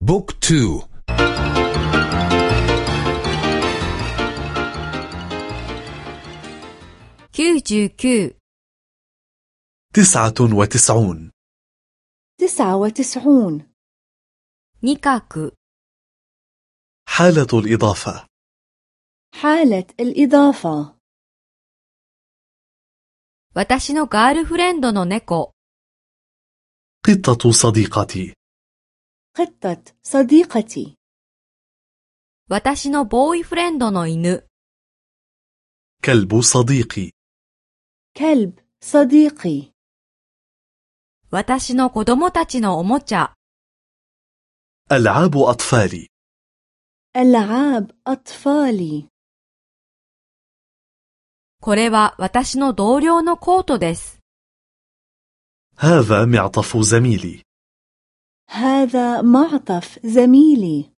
بوك تو تسعة وتسعون تسعة وتسعون نكاك حالة الإضافة حالة الإضافة 私のガールフレンドの猫 قطة صديقتي قطة صديقتي 私のボーイフレンドの犬 كلب صديقي كلب صديقي 私の子供たちのおもちゃ ألعاب أطفالي ألعاب أطفالي これは私の同僚のコートです。 هذا معطف زميلي هذا معطف زميلي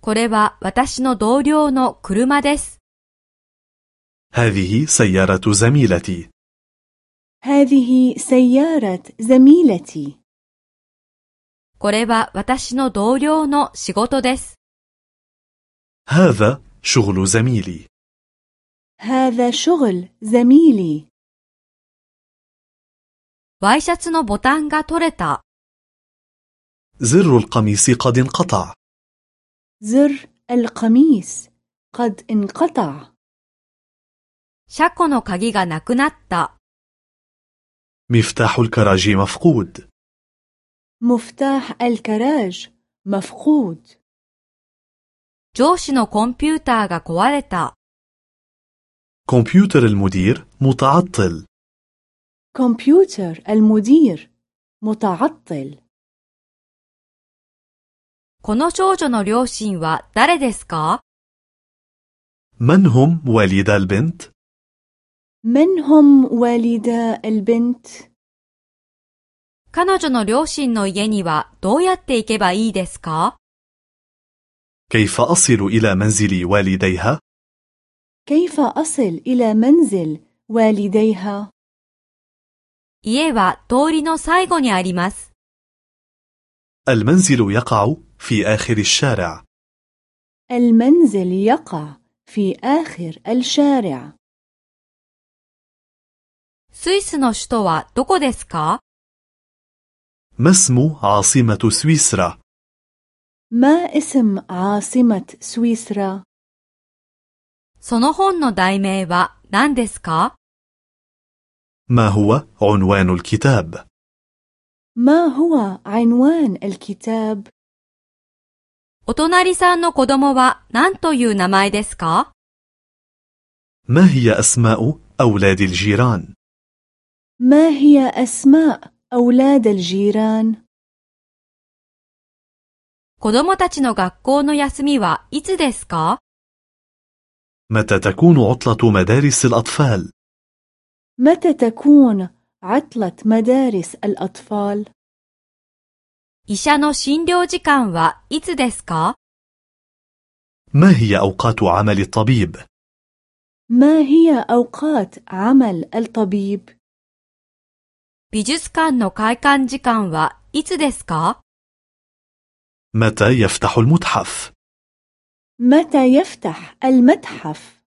これは私の同僚の車です。 هذه سيارة زميلتي هذه سيارة زميلتي これは私の同僚の仕事です。 هذا شغل زميلي هذا شغل زميلي ワイシャツのボタンが取れた。 زر القميص قد انقطع زر القميص قد انقطع 車庫の鍵がなくなった。 مفتاح الكراج مفقود مفتاح الكراج مفقود 上司のコンピューターが壊れた。 كمبيوتر المدير متعطل كمبيوتر المدير متعطل この少女の両親は誰ですか من هم والدا البنت؟ من هم والدا البنت 彼女の両親の家にはどうやって行けばいいですか كيف أصل إلى منزل والديها؟ كيف أصل إلى منزل والديها 家は通りの最後にあります。 المنزل يقع في آخر الشارع المنزل يقع في آخر الشارع スイスの首都はどこですか ما اسم عاصمة سويسرا؟ ما اسم عاصمة سويسرا その本の題名は何ですか ما هو عنوان الكتاب؟ ما هو عنوان الكتاب お隣さんの子供は何という名前ですか ما هي أسماء أولاد الجيران؟ ما هي أسماء أولاد الجيران 子供たちの学校の休みはいつですか متى تكون عطلة مدارس الأطفال؟ متى تكون عطلة مدارس الأطفال 医者の診療時間はいつですか ما هي أوقات عمل الطبيب؟ ما هي أوقات عمل الطبيب 美術館の開館時間はいつですか متى يفتح المتحف؟ متى يفتح المتحف